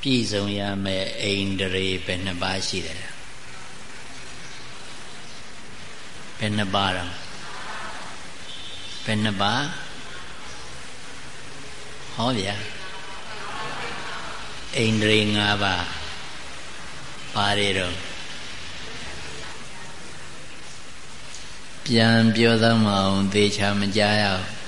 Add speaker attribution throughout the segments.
Speaker 1: ပြည့်စုံရမယ်အိန္ဒြေဘယ်နှပါးရှိတယ်ဘယ်နှပါးတော့ဘယ်နှပါးဟောဗျာအိန္ဒြေ၅ပါးပါတယ်တော့ပြန်ပြောသမ်းမအောင်သေချာမကြားရအောင်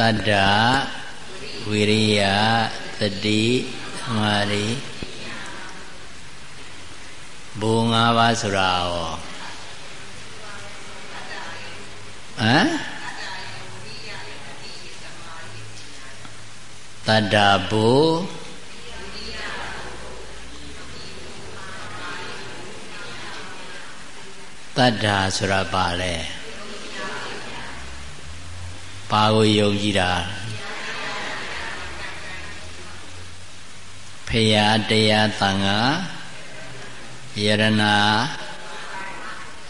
Speaker 1: တတ္တဝိရိယသတိသမာဓိဘုံ၅ပါးဆိုတာရောဟမ်တတ္တဘုတတ္တာဆိုတာပါလဲ ဘာကိုယုံကြည်တာဖရာတရားတန်ခါယရနာ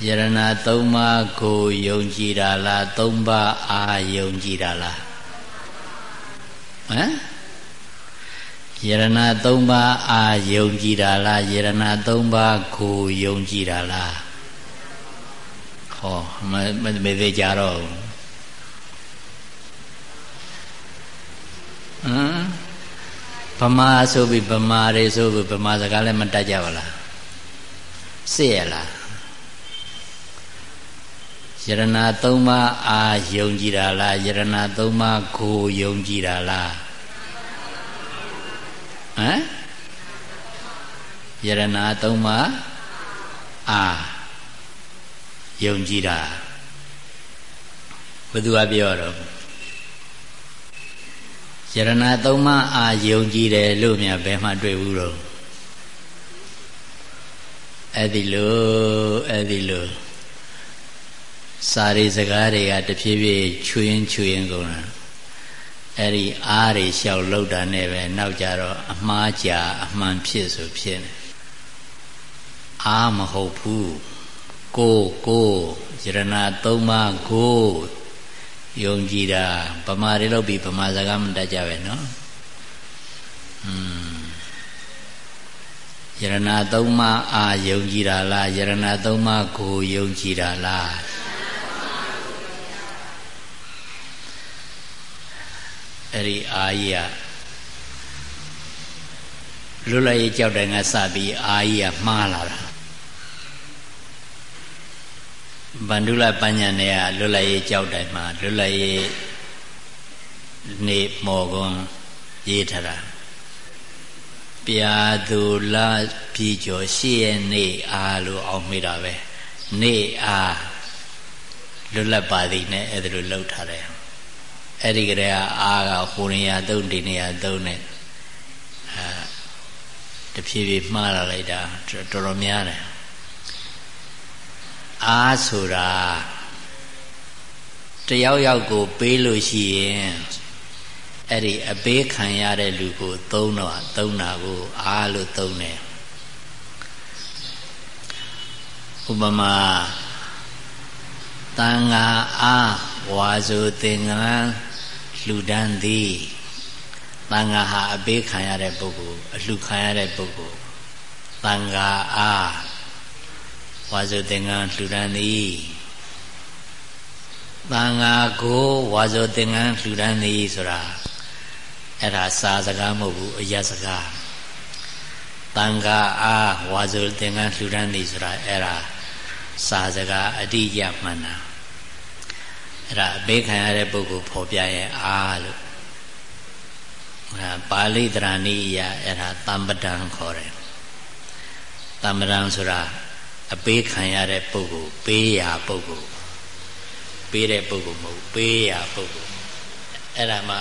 Speaker 1: ယရနာသုံးပါးကိုယုံကြည်တာလားသုံးပါးအာယုံကြည်တာလားဟမ်ယရနာသုံးပါးအာယုံကြည်တာလားယရနာသုံးပါးကိုယုံကြည်တာလားဟောမမသေးကြတော့ဟ ဗမာဆိုပြီးဗမာတွေဆိုပြီးဗမာစကားလည်းမတတ်ကြပါလားစစ်ရလားယရဏသုံးပါးအာယုံကြည်တာလားယရဏသုံးပါးကိုယုံကြည်တာလားဟမ်ယရဏသုံးပါးအာယုံကြည်တာဘယ်သူကပြောတော့ ယရဏသုံးပါးအာယုံကြည်တယ်လို့မြဘယ်မှတွေ့ဘူးတော့အဲ့ဒီလိုအဲ့ဒီလိုစာရီစကားတွေကတဖြည်းဖြည်းချွေရင်ချွေရင်ကုန်တာအဲ့ဒီအားတွေလျှောက်လောက်တာနဲ့ပဲနောက်ကြတော့အမှားကြာအမှန်ဖြစ်ဆိုဖြစ်နေအားမဟုတ်ဘူးကိုကိုယရဏသုံးပါးကို ယုံကြည်တာဗမာတွေလို့ပြီးဗမာစကားမတတ်ကြပဲနော်อืมယရဏသုံးပါးအာယုံကြည်တာလားယရဏသုံးပါးကိုယုံကြည်တာလားအဲ့ဒီအာကြီးကလွတ်လပ်ရေးကြောက်တိုင်ကစပြီးအာကြီးကမှားလာတာ ဗန္ဓုလပညာနယ်ကလွတ်လပ်ရေးကြောက်တိုင်မှာလွတ်လပ်ရေးနေမော်ကွန်ရေးထားတာပြာသူလာပြည်ကျော်ရှိရဲ့နေအားလို့အောင်မိတာပဲနေအားလွတ်လပ်ပါသည်နဲ့အဲ့ဒါလိုလှုပ်ထားတယ်အဲ့ဒီကလေးကအားကဟိုနေရာသုံးဒီနေရာသုံးနဲ့အဲတဖြည်းဖြည်းမှားလာလိုက်တာတော်တော်များတယ် အားဆိုတာတယောက်ယောက်ကိုပေးလို့ရှိရင်အဲ့ဒီအပေးခံရတဲ့လူကို သုံးတော့သုံးတာကိုအားလို့သုံးတယ်ဥပမာတန်ဃာအားဝါဆိုသင်္ကန်းလှူဒန်းသည်တန်ဃာဟာအပေးခံရတဲ့ပုဂ္ဂိုလ်အလှူခံရတဲ့ပုဂ္ဂိုလ်တန်ဃာအား ဝါစုသင်္ကန်းလှူဒန်းသည်တန်ဃာကိုဝါစုသင်္ကန်းလှူဒန်းသည်ဆိုတာအဲ့ဒါစာစကားမဟုတ်ဘူးအယစကားတန်ဃာအားဝါစုသင်္ကန်းလှူဒန်းသည်ဆိုတာအဲ့ဒါစာစကားအတိအကျမှန်တာအဲ့ဒါအဘေးခံရတဲ့ပုဂ္ဂိုလ်ဖော်ပြရဲ့အားလို့အဲပါဠိတရဏိယအဲ့ဒါတမ္ပဒံခေါ်တယ်တမ္ပဒံဆိုတာ အပေးခံရတဲ့ပုဂ္ဂိုလ်ပေးရာပုဂ္ဂိုလ်ပေးတဲ့ပုဂ္ဂိုလ်မဟုတ်ပေးရာပုဂ္ဂိုလ်အဲ့ဒါမှ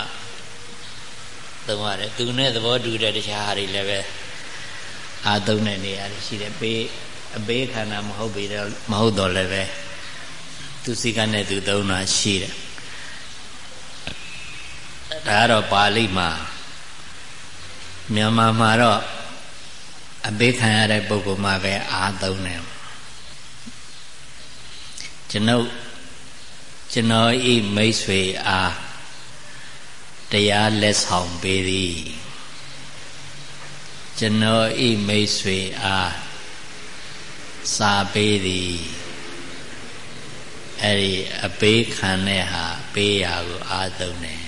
Speaker 1: သုံးရတယ်သူနဲ့သဘောတူတဲ့တခြားဟာတွေလည်းပဲအာသုံးတဲ့နေရာရှိတယ်ပေးအပေးခန္ဓာမဟုတ်ပြီတော့မဟုတ်တော့လည်းပဲသူစိကနဲ့သူသုံးတာရှိတယ်ဒါကတော့ပါဠိမှာမြန်မာမှာတော့အပေးခံရတဲ့ပုဂ္ဂိုလ်မှာပဲအာသုံးတယ် ကျွန်ုပ်ကျွန်တော်ဤမိတ်ဆွေအားတရားလက်ဆောင်ပေးသည်ကျွန်တော်ဤမိတ်ဆွေအားစာပေးသည်အဲ့ဒီအပေးခံတဲ့ဟာပေးရာကိုအာသုံးတယ်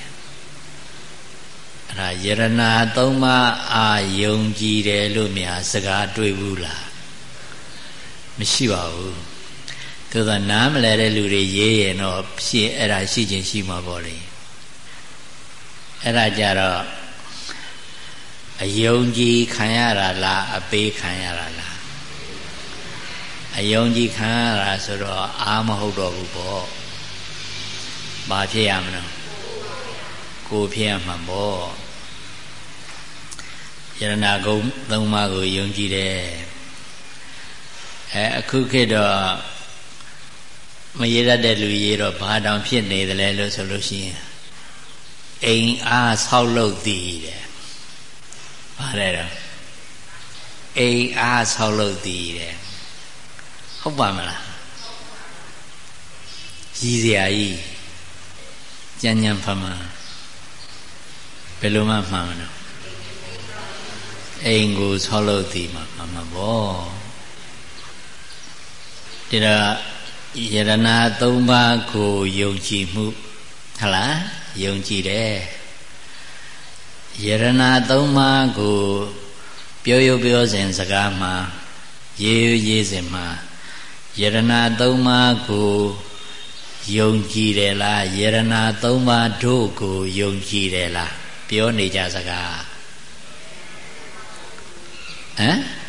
Speaker 1: အဲ့ဒါယရနာသုံးပါးအာယုံကြည်တယ်လို့များစကားတွေ့ဘူးလားမရှိပါဘူး သို့သောနားမလဲတဲ့လူတွေရေးရင်တော့ရှင်းအဲ့ဒါရှိချင်းရှိမှာပေါ့လေအဲ့ဒါကြတော့အယုံကြည်ခံရတာလားအပေးခံရတာလားအယုံကြည်ခံရတာဆိုတော့အာမဟုတ်တော့ဘူးပေါ့ဘာဖြစ်ရမလဲကိုဖြစ်ရမှာပေါ့ယရနာကုံသုံးပါးကိုယုံကြည်တယ်အဲအခုခေတ်တော့ မရတတ်တဲ့လူရေးတော့ဘာတောင်ဖြစ်နေတယ်လဲလို့ဆိုလို့ရှိရင်အိမ်အားဆောက်လုပ်သည်တဲ့ပါတယ်တော့အိမ်အားဆောက်လုပ်သည်တဲ့ဟုတ်ပါမလားရည်စရာကြီးကြံ့ကြံ့ဖမှန်ဘယ်လိုမှမှန်မလို့အိမ်ကိုဆောက်လုပ်သည်မှာမှန်မှာပေါ့ဒီတော့ ယရနာ၃ပါးကိုယုံကြည်မှုဟလားယုံကြည်တယ်ယရနာသုံးပါးကိုပြောရပြောစဉ်စကားမှာရေးရေးစဉ်မှာယရနာသုံးပါးကိုယုံကြည်တယ်လားယရနာသုံးပါးတို့ကိုယုံကြည်တယ်လားပြောနေကြစကားဟမ်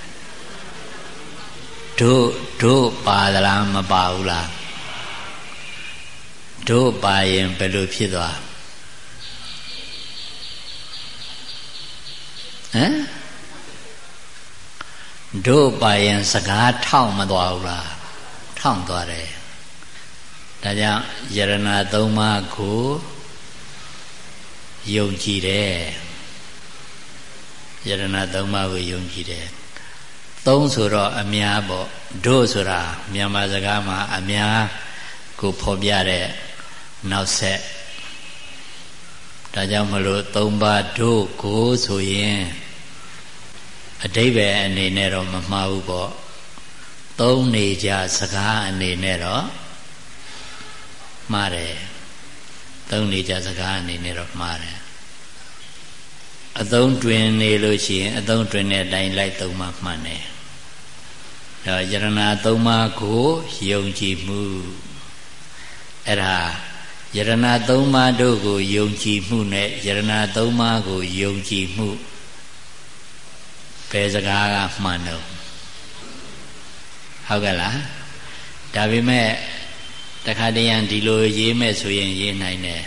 Speaker 1: တို့တို့ပါသလားမပါဘူးလားတို့ပါရင်ဘယ်လိုဖြစ်သွားဟမ်တို့ပါရင်စကားထောက်မသွားဘူးလားထောက်သွားတယ်ဒါကြောင့်ယရဏသုံးပါးကိုယုံကြည်တယ်ယရဏသုံးပါးကိုယုံကြည်တယ် သုံးဆိုတော့အများပေါ့တို့ဆိုတာမြန်မာစကားမှာအများကိုဖော်ပြတဲ့နောက်ဆက်ဒါကြောင့်မလို့သုံးပါးတို့ကိုဆိုရင်အတိဘယ်အနေနဲ့တော့မမှားဘူးပေါ့သုံးနေကြစကားအနေနဲ့တော့မှားတယ်သုံးနေကြစကားအနေနဲ့တော့မှားတယ်အသုံးတွင်နေလို့ရှိရင်အသုံးတွင်တဲ့အတိုင်းလိုက်သုံးမှမှန်တယ် ဒါယရဏသုံးပါးကိုယုံကြည်မှုအဲ့ဒါယရဏသုံးပါးတို့ကိုယုံကြည်မှုနဲ့ယရဏသုံးပါးကိုယုံကြည်မှုဘယ်စကားကမှန်တော့ဟုတ်ကဲ့လားဒါပေမဲ့တခါတည်းရန်ဒီလိုရေးမဲ့ဆိုရင်ရေးနိုင်တယ်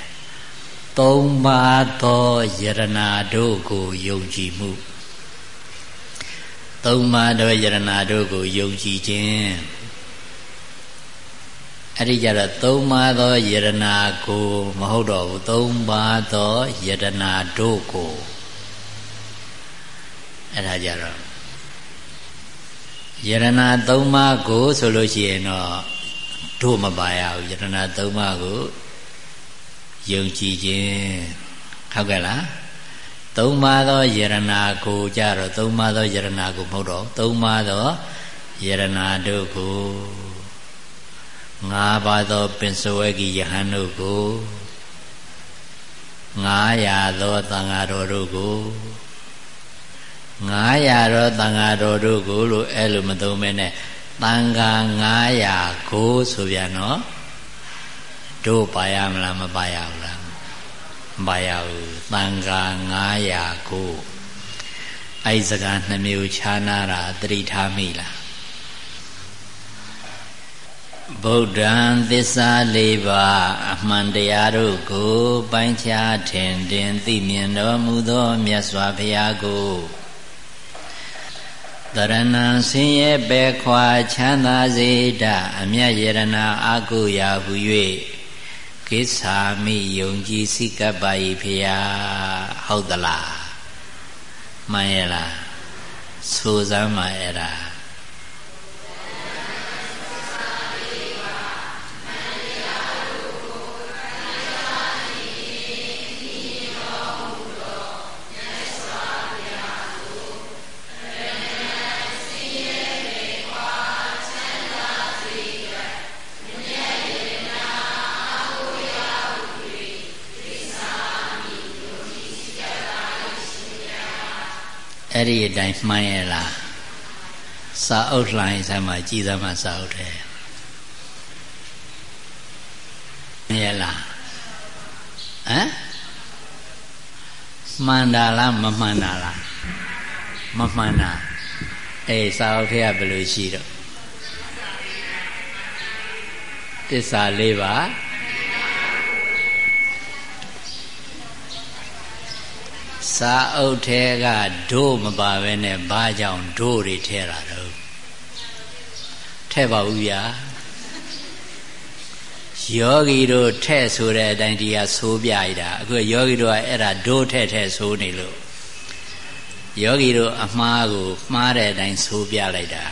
Speaker 1: သုံးပါးသောယရဏတို့ကိုယုံကြည်မှု သုံးပါးသောယရဏတို့ကိုယုံကြည်ခြင်းအဲ့ဒီကြတော့သုံးပါးသောယရဏကိုမဟုတ်တော့ဘူးသုံးပါးသောယရဏတို့ကိုအဲ့ဒါကြတော့ယရဏသုံးပါးကိုဆိုလို့ရှိရင်တော့တို့မပါရဘူးယရဏသုံးပါးကိုယုံကြည်ခြင်းဟုတ်ကဲ့လား သုံးပါးသောယရဏကိုကြတော့သုံးပါးသောယရဏကိုမဟုတ်တော့သုံးပါးသောယရဏတို့ကိုငါးပါးသောပင်စဝဲကြီးယဟန်တို့ကို900သောသံဃာတော်တို့ကို900သောသံဃာတော်တို့ကိုလို့အဲ့လိုမသုံးမဲနဲ့သံဃာ900ကိုဆိုပြန်နော်တို့ပါရမလားမပါရဘူးလား မပါရဘူးသံဃာ900ကိုအဲ့စကားနှမျိုးခြားနာတာတတိထားမိလားဗုဒ္ဓံသစ္စာလေးပါးအမှန်တရားတို့ကို ပိုင်းခြားထင်တင်သိမြင်တော်မူသောမြတ်စွာဘုရားကိုတရဏံဆင်းရဲပဲခွာချမ်းသာစေတအမြတ်ယရဏအာကုရာဟု၍ ကိစ္ဆာမိယုံကြည်စိကပ်ပါ၏ဖရာဟုတ်သလားမှန်ရဲ့လားဆိုစမ်းပါအဲ့ဒါ အဲ့ဒီအတိုင်းမှန်းရဲ့လားစာအုပ်လှိုင်းဆမ်းမှာကြည်သမှာစာအုပ်တယ်မရလားဟမ်မှန်တာလားမမှန်တာလားမမှန်တာအေးစာအုပ်ထဲကဘယ်လိုရှိတော့တစ္ဆာလေးပါ စာအုပ်ထဲကဒို့မပါဘဲနဲ့ဘာကြောင့်ဒို့တွေထဲတာတော့ထဲပါဘူးဗျာယောဂီတို့ထဲ့ဆိုတဲ့အတိုင်းတရားဆိုးပြရတာအခုယောဂီတို့ကအဲ့ဒါဒို့ထဲ့ထဲ့ဆိုးနေလို့ယောဂီတို့အမှားကိုမှားတဲ့အတိုင်းဆိုးပြလိုက်တာ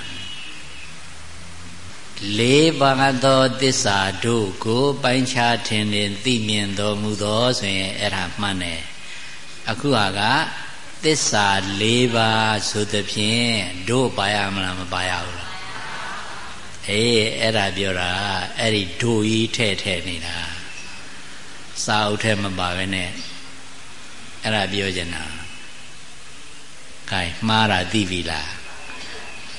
Speaker 1: လေးပါးသောတစ္ဆာတို့ကိုပိုင်းခြားထင်ထင်သိမြင်တော်မူသောဆိုရင်အဲ့ဒါမှန်တယ် အခုဟာကသစ္စာ၄ပါးဆိုသဖြင့်တို့ပါရမလားမပါရဘူးလားအေးအဲ့ဒါပြောတာအဲ့ဒီတို့ကြီးထဲ့ထဲ့နေတာစာအုပ်ထဲမပါပဲနဲ့အဲ့ဒါပြောချင်တာကဲမှားတာသိပြီလား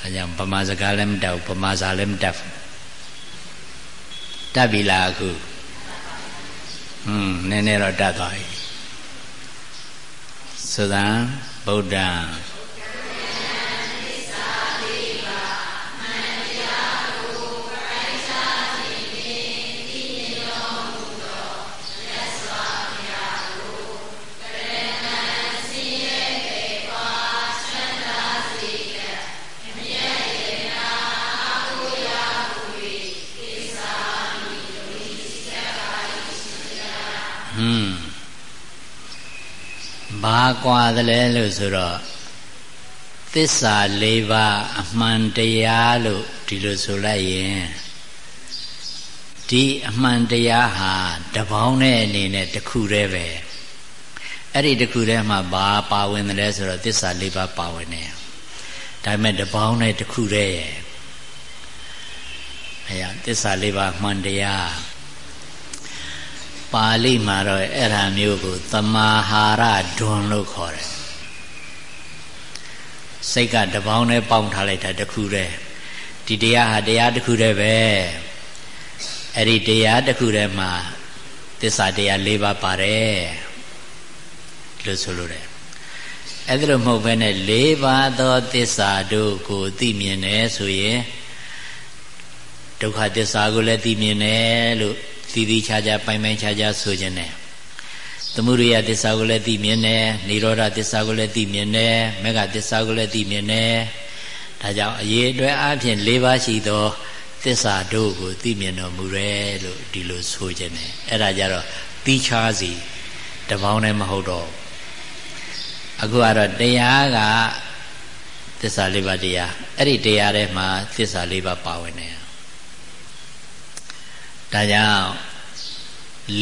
Speaker 1: အဲကြောင့်ဗမာစကားလည်းမတတ်ဘူးဗမာစာလည်းမတတ်ဘူးတတ်ပြီလားအခုဟွန်းနည်းနည်းတော့တတ်သွားပြီ သဒံဗုဒ္ဓံ ဘာကွာသလဲလို့ဆိုတော့သစ္စာ၄ပါးအမှန်တရားလို့ဒီလိုဆိုလိုက်ရင်ဒီအမှန်တရားဟာတပေါင်းတဲ့အနေနဲ့တခုတည်းပဲအဲ့ဒီတခုတည်းမှာဘာပါဝင်တယ်လဲဆိုတော့သစ္စာ၄ပါးပါဝင်တယ်ဒါပေမဲ့တပေါင်းနဲ့တခုတည်းရဲ့အဲရသစ္စာ၄ပါးမှန်တရား ပါဠိမှာတော့အဲ့ဒါမျိုးကိုသမာဟာရဒွန်လို့ခေါ်တယ်စိတ်ကတပေါင်းနဲ့ပေါင်းထားလိုက်တာတခုတည်းဒီတရားဟာတရားတခုတည်းပဲအဲ့ဒီတရားတခုတည်းမှာသစ္စာတရား၄ပါးပါတယ်လို့ဆိုလိုတယ်အဲ့ဒါလိုမဟုတ်ဘဲနဲ့၄ပါးသောသစ္စာတို့ကိုသိမြင်တယ်ဆိုရင် ဒုက္ခသစ္စာကိုလည်းသိမြင်တယ်လို့သီးသီးခြားခြားပိုင်ပိုင်ခြားခြားဆိုခြင်းနဲ့သမုဒိယသစ္စာကိုလည်းသိမြင်တယ်និရောဓသစ္စာကိုလည်းသိမြင်တယ်မေဃသစ္စာကိုလည်းသိမြင်တယ်ဒါကြောင့်အရေးအတွက်အပြင်၄ပါးရှိသောသစ္စာတို့ကိုသိမြင်တော်မူတယ်လို့ဒီလိုဆိုခြင်းနဲ့အဲ့ဒါကြတော့တီးခြားစီတပေါင်းနဲ့မဟုတ်တော့အခုကတော့တရားကသစ္စာလေးပါးတရားအဲ့ဒီတရားထဲမှာသစ္စာလေးပါးပါဝင်တယ် ဒါကြောင့်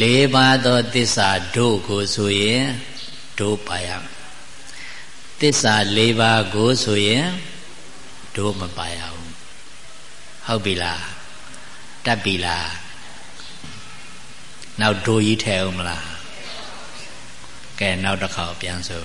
Speaker 1: လေးပါးသောသစ္စာတို့ကိုဆိုရင်တို့ပါရသစ္စာလေးပါးကိုဆိုရင်တို့မပါရဘူးဟုတ်ပြီလားတတ်ပြီလားနောက်တို့ကြီးထဲအောင်မလားကဲနောက်တစ်ခါပြန်ဆို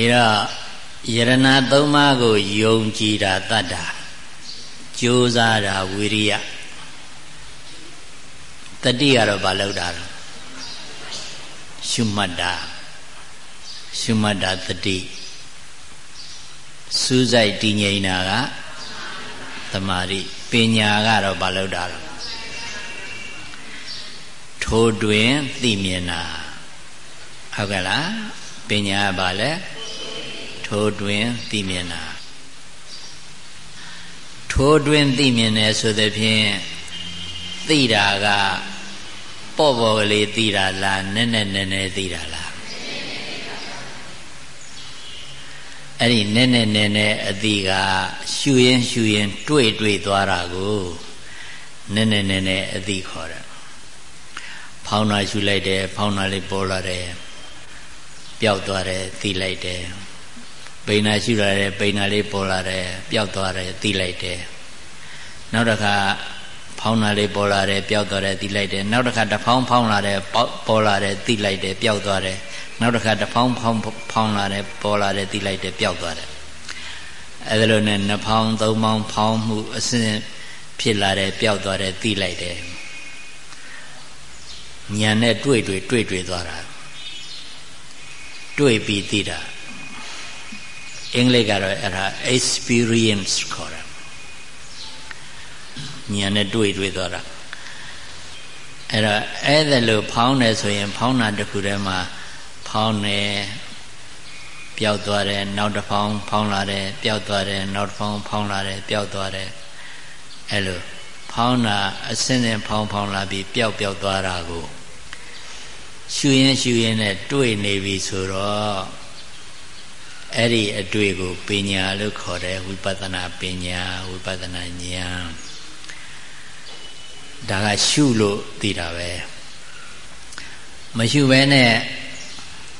Speaker 1: ဒီတော့ယရဏသုံးပါးကိုယုံကြည်တာတတ်တာကြိုးစားတာဝိရိယတတိကတော့ဘာလို့တာလဲရှုမှတ်တာရှုမှတ်တာတတိစူးစိုက်တည်ငြိမ်တာကသမာဓိပညာကတော့ဘာလို့တာလဲထိုးတွင်သိမြင်တာဟုတ်ကဲ့လားပညာကဘာလဲ ထိုးတွင်သိမြင်တာထိုးတွင်သိမြင်တယ်ဆိုသဖြင့်သိတာကပေါ့ပေါ့ကလေးသိတာလားနည်းနည်းနည်းနည်းသိတာလားအဲ့ဒီနဲ့နဲ့နဲ့နဲ့အတိကရှူရင်ရှူရင်တွေ့တွေ့သွားတာကိုနဲ့နဲ့နဲ့နဲ့အတိခေါ်တယ်ဖောင်းတာရှူလိုက်တယ်ဖောင်းတာလေးပေါ်လာတယ်ပျောက်သွားတယ်သိလိုက်တယ် ပိန်နာရှူလာတယ်ပိန်နာလေးပေါ်လာတယ်ပျောက်သွားတယ်သိလိုက်တယ်နောက်တစ်ခါဖောင်းတာလေးပေါ်လာတယ်ပျောက်သွားတယ်သိလိုက်တယ်နောက်တစ်ခါတဖောင်းဖောင်းလာတယ်ပေါ်လာတယ်သိလိုက်တယ်ပျောက်သွားတယ်နောက်တစ်ခါတဖောင်းဖောင်းဖောင်းလာတယ်ပေါ်လာတယ်သိလိုက်တယ်ပျောက်သွားတယ်အဲဒါလိုနဲ့နှစ်ဖောင်းသုံးဖောင်းဖောင်းမှုအစဉ်ဖြစ်လာတယ်ပျောက်သွားတယ်သိလိုက်တယ်ဉာဏ်နဲ့တွေ့တွေ့တွေ့တွေ့သွားတာတွေ့ပြီးသိတာ အင်္ဂလိပ်ကတော့အဲ့ဒါ experience ခေါ်တာဉာဏ်နဲ့တွေ့တွေ့သွားတာအဲ့တော့အဲ့ဒါလို့ဖောင်းတယ်ဆိုရင် ဖောင်းတာတစ်ခုတည်းမှာဖောင်းတယ်ပျောက်သွားတယ်နောက်တစ်ဖောင်းဖောင်းလာတယ်ပျောက်သွားတယ်နောက်တစ်ဖောင်းဖောင်းလာတယ်ပျောက်သွားတယ်အဲ့လိုဖောင်းတာအစင်းစင်းဖောင်းဖောင်းလာပြီးပျောက်ပျောက်သွားတာကိုရှူရင်ရှူရင်နဲ့တွေ့နေပြီဆိုတော့ အဲ့ဒီအတွေ့ကိုပညာလို့ခေါ်တယ်ဝိပဿနာပညာဝိပဿနာဉာဏ်ဒါကရှုလို့သိတာပဲမရှုဘဲနဲ့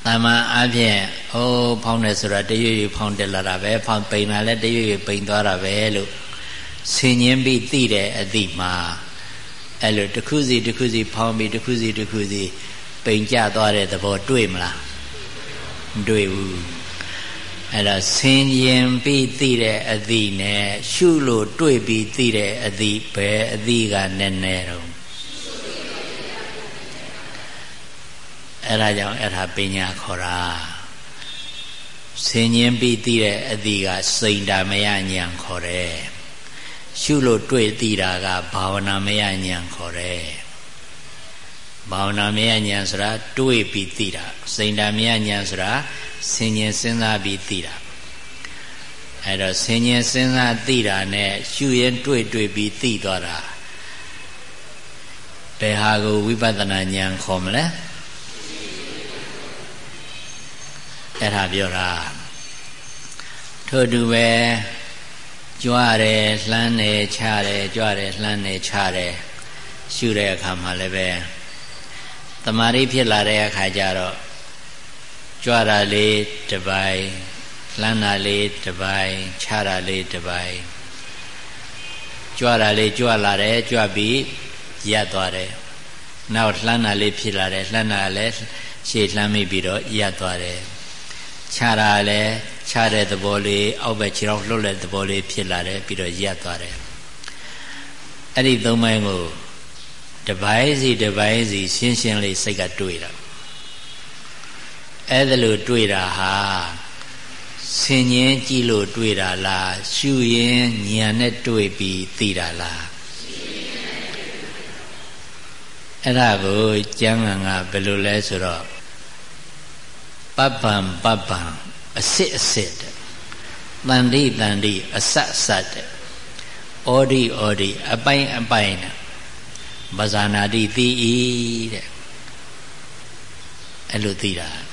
Speaker 1: တာမန်အပြင်ဟိုးဖောင်းတယ်ဆိုတာတရွေ့ရွေ့ဖောင်းတက်လာတာပဲဖောင်းပိန်လာလဲတရွေ့ရွေ့ပိန်သွားတာပဲလို့ဆင်ញင်းပြီးသိတဲ့အသည့်မှာအဲ့လိုတစ်ခုစီတစ်ခုစီဖောင်းပြီးတစ်ခုစီတစ်ခုစီပိန်ကျသွားတဲ့သဘောတွေ့မလားမတွေ့ဘူး အဲ့တော့ဆင်ញင်ပြီးသိတဲ့အသည့်နဲ့ရှုလို့တွေ့ပြီးသိတဲ့အသည့်ပဲအသည့်ကနည်းနည်းတော့အဲ့ဒါကြောင့်အဲ့ဒါပညာခေါ်တာဆင်ញင်ပြီးသိတဲ့အသည့်ကစိန်တာမယဉာဏ်ခေါ်တယ်ရှုလို့တွေ့သိတာကဘာဝနာမယဉာဏ်ခေါ်တယ်ဘာဝနာမယဉာဏ်ဆိုတာတွေ့ပြီးသိတာစိန်တာမယဉာဏ်ဆိုတာ ဆင်ញင်စဉ်းစားပြီးသိတာအဲ့တော့ဆင်ញင်စဉ်းစားသိတာနဲ့ရှုရင်တွေ့တွေ့ပြီးသိသွားတာဘယ်ဟာကိုဝိပဿနာဉာဏ်ခေါ်မလဲအဲ့ဒါပြောတာထို့တူပဲကြွတယ်လှမ်းတယ်ချတယ်ကြွတယ်လှမ်းတယ်ချတယ်ရှုတဲ့အခါမှာလည်းပဲတမာရီဖြစ်လာတဲ့အခါကျတော့ ကြွတာလေးတပိုင်းလှမ်းတာလေးတပိုင်းချတာလေးတပိုင်းကြွတာလေးကြွလာတယ်ကြွပြီးရပ်သွားတယ်နောက်လှမ်းတာလေးဖြစ်လာတယ်လှမ်းတာလည်းရှေ့လှမ်းမိပြီးတော့ရပ်သွားတယ်ခြားတာလည်းခြားတဲ့သဘောလေးအောက်ဘက်ခြေထောက်လှုပ်တဲ့သဘောလေးဖြစ်လာတယ်ပြီးတော့ရပ်သွားတယ်အဲ့ဒီသုံးပိုင်းကိုတပိုင်းစီတပိုင်းစီရှင်းရှင်းလေးစိတ်ကတွေးတာ အဲ့ဒါလို့တွေးတာဟာဆင်ញင်းကြည့်လို့တွေးတာလားရှုရင်ဉာဏ်နဲ့တွေးပြီးသိတာလားအဲ့ဒါကိုကျမ်းဂန်ကဘယ်လိုလဲဆိုတော့ပပံပပံအစစ်အစစ်တဲ့တန်တိတန်တိအဆတ်ဆတ်တဲ့ဩဒီဩဒီအပိုင်အပိုင်နဲ့ပဇာနာတိသိဤတဲ့အဲ့လိုသိတာ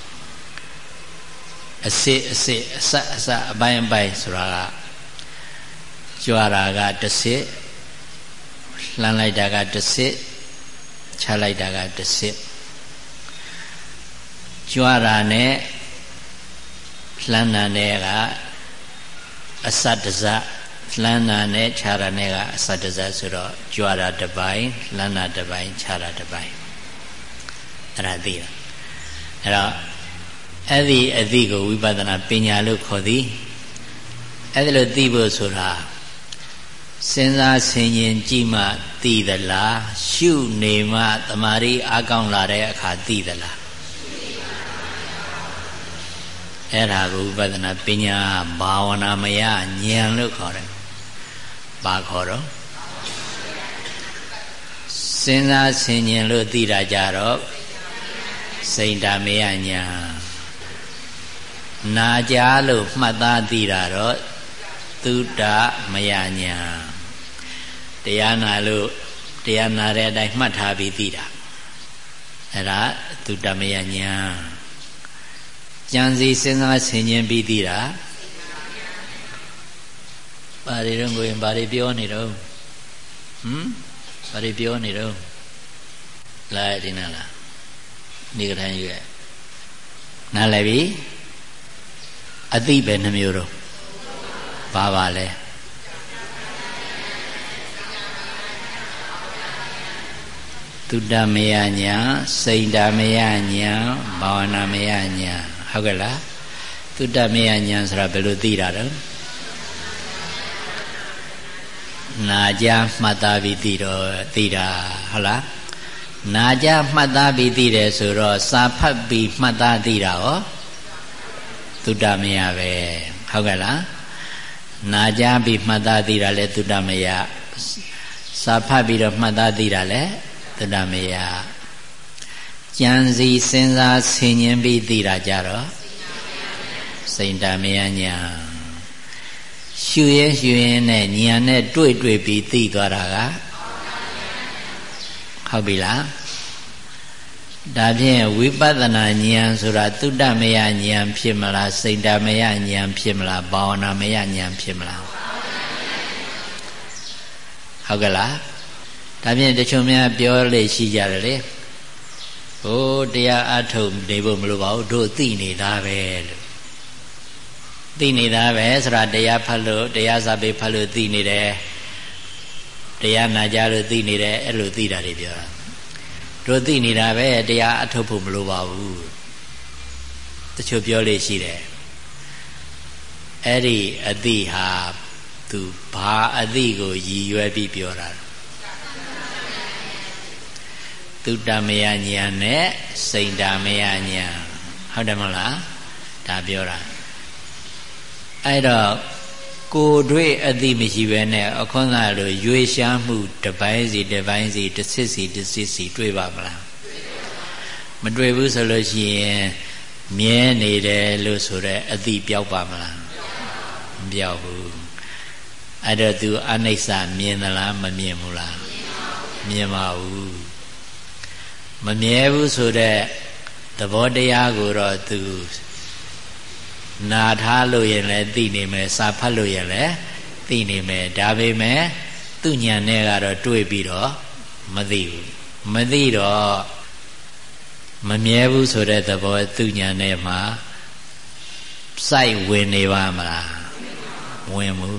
Speaker 1: အစစ်အစစ်အဆတ်အဆတ်အပိုင်အပိုင်ဆိုတာကကြွားတာကတစ်စစ်လှမ်းလိုက်တာကတစ်စစ်ချလိုက်တာကတစ်စစ်ကြွားတာနဲ့လှမ်းတာနဲ့ကအစတဇလှမ်းတာနဲ့ခြားတာနဲ့ကအစတဇဆိုတော့ကြွားတာတစ်ပိုင်းလှမ်းတာတစ်ပိုင်းခြားတာတစ်ပိုင်းအဲ့ဒါသိတာအဲ့တော့ အဲ့ဒီအသိကိုဝိပဿနာပညာလို့ခေါ်သည်အဲ့ဒါလို့သိဖို့ဆိုတာစဉ်းစားဆင်ခြင်ကြည့်မှသိသလားရှုနေမှတမာရီအကောင်းလာတဲ့အခါသိသလားအဲ့ဒါကိုဝိပဿနာပညာဘာဝနာမယဉာဏ်လို့ခေါ်တယ်။ဘာခေါ်တော့စဉ်းစားဆင်ញင်လို့သိတာကြတော့စိန်တာမယဉာဏ် နာကြားလို့မှတ်သားသိတာတော့သုတ္တမယဉာဏ်တရားနာလို့တရားနာတဲ့အတိုင်းမှတ်ထားပြီးသိတာအဲ့ဒါသုတ္တမယဉာဏ်ကြံစီစဉ်းစားဆင်ခြင်ပြီးသိတာဘာတွေတော့ကိုရင်ဘာတွေပြောနေတော့ဟမ်ဘာတွေပြောနေတော့လာဒီနာလားနေကထိုင်ရွယ်နားလည်ပြီ အသိပဲနှမျိုးတော့ဘာပါလဲတုတ္တမယညာစိန်တမယညာဘာဝနာမယညာဟုတ်ကဲ့လားတုတ္တမယညာဆိုတာဘယ်လိုသိတာတော့နာကြမှတ်သားပြီးသိတော့သိတာဟုတ်လားနာကြမှတ်သားပြီးသိတယ်ဆိုတော့စာဖတ်ပြီးမှတ်သားသိတာရော တုတ္တမယပဲဟုတ်ကဲ့လားနာကြပြီးမှတ်သားသိတာလဲတုတ္တမယစာဖတ်ပြီးတော့မှတ်သားသိတာလဲတုတ္တမယကြံစီစဉ်းစားဆင်ញင်ပြီးသိတာကြတော့စိန်တမယညာရှူရဲရှူရင်နဲ့ညာနဲ့တွေ့တွေ့ပြီးသိသွားတာကဟုတ်ပြီလား ဒါဖြင့်ဝိပဿနာဉာဏ်ဆိုတာတုတ္တမယဉာဏ်ဖြစ်မလားစိတ်တမယဉာဏ်ဖြစ်မလားဘာဝနာမယဉာဏ်ဖြစ်မလားဟုတ်ကဲ့လားဒါဖြင့်တချို့များပြောလေရှိကြတယ်လေဟိုတရားအထုတ်နေဖို့မလိုပါဘူးတို့သိနေတာပဲလို့သိနေတာပဲဆိုတာတရားဖတ်လို့တရားစာပေဖတ်လို့သိနေတယ်တရားနာကြလို့သိနေတယ်အဲ့လိုသိတာတွေပြောတာ တို့သိနေတာပဲတရားအထုတ်ဖို့မလိုပါဘူးတချို့ပြောလို့ရှိတယ်အဲ့ဒီအတိဟာသူဘာအတိကိုရည်ရွယ်ပြီးပြောတာတုတ္တမယညာနဲ့စိန်တမယညာဟုတ်တယ်မလားဒါပြောတာအဲ့တော့ ကိုတွေ့အသိမရှိဘဲနဲ့အခွင့်အလိုရွေရှားမှုတစ်ပိုင်းစီတစ်ပိုင်းစီတစ်စစ်စီတစ်စစ်စီတွေ့ပါမလားမတွေ့ဘူးဆိုလို့ရှိရင်မြဲနေတယ်လို့ဆိုတဲ့အသိပြောက်ပါမလားမပြောက်ဘူးအဲ့တော့ तू အနိစ္စမြင်သလားမမြင်ဘူးလားမြင်ပါဘူးမမြဲဘူးဆိုတဲ့သဘောတရားကိုတော့ तू နာထားလို့ရင်လည်းသိနေမယ်စာဖတ်လို့ရင်လည်းသိနေမယ်ဒါပေမဲ့သူညံနဲ့ကတော့တွေးပြီးတော့မသိဘူးမသိတော့မမြဲဘူးဆိုတဲ့သဘောသူညံနဲ့မှာစိုက်ဝင်နေပါမလားဝင်မှု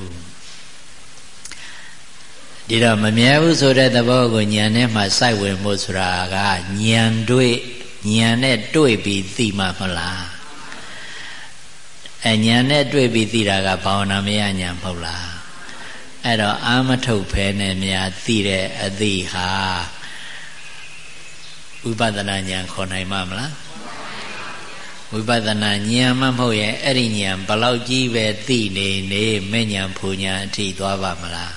Speaker 1: ဒီတော့မမြဲဘူးဆိုတဲ့သဘောကိုညံနဲ့မှာစိုက်ဝင်မှုဆိုတာကညံတွေးညံနဲ့တွေးပြီးသိမှမလား အညာနဲ့တွေ့ပြီးသိတာကဘာဝနာမယညာမဟုတ်လားအဲ့တော့အာမထုတ်ဖဲနဲ့များသိတဲ့အသိဟာဝိပဿနာဉာဏ်ခေါ်နိုင်မှာမလားဝိပဿနာဉာဏ်မှမဟုတ်ရင်အဲ့ဒီဉာဏ်ဘလောက်ကြီးပဲသိနေနေမဲ့ဉာဏ်ဖူဉာဏ်အထိသွားပါမလား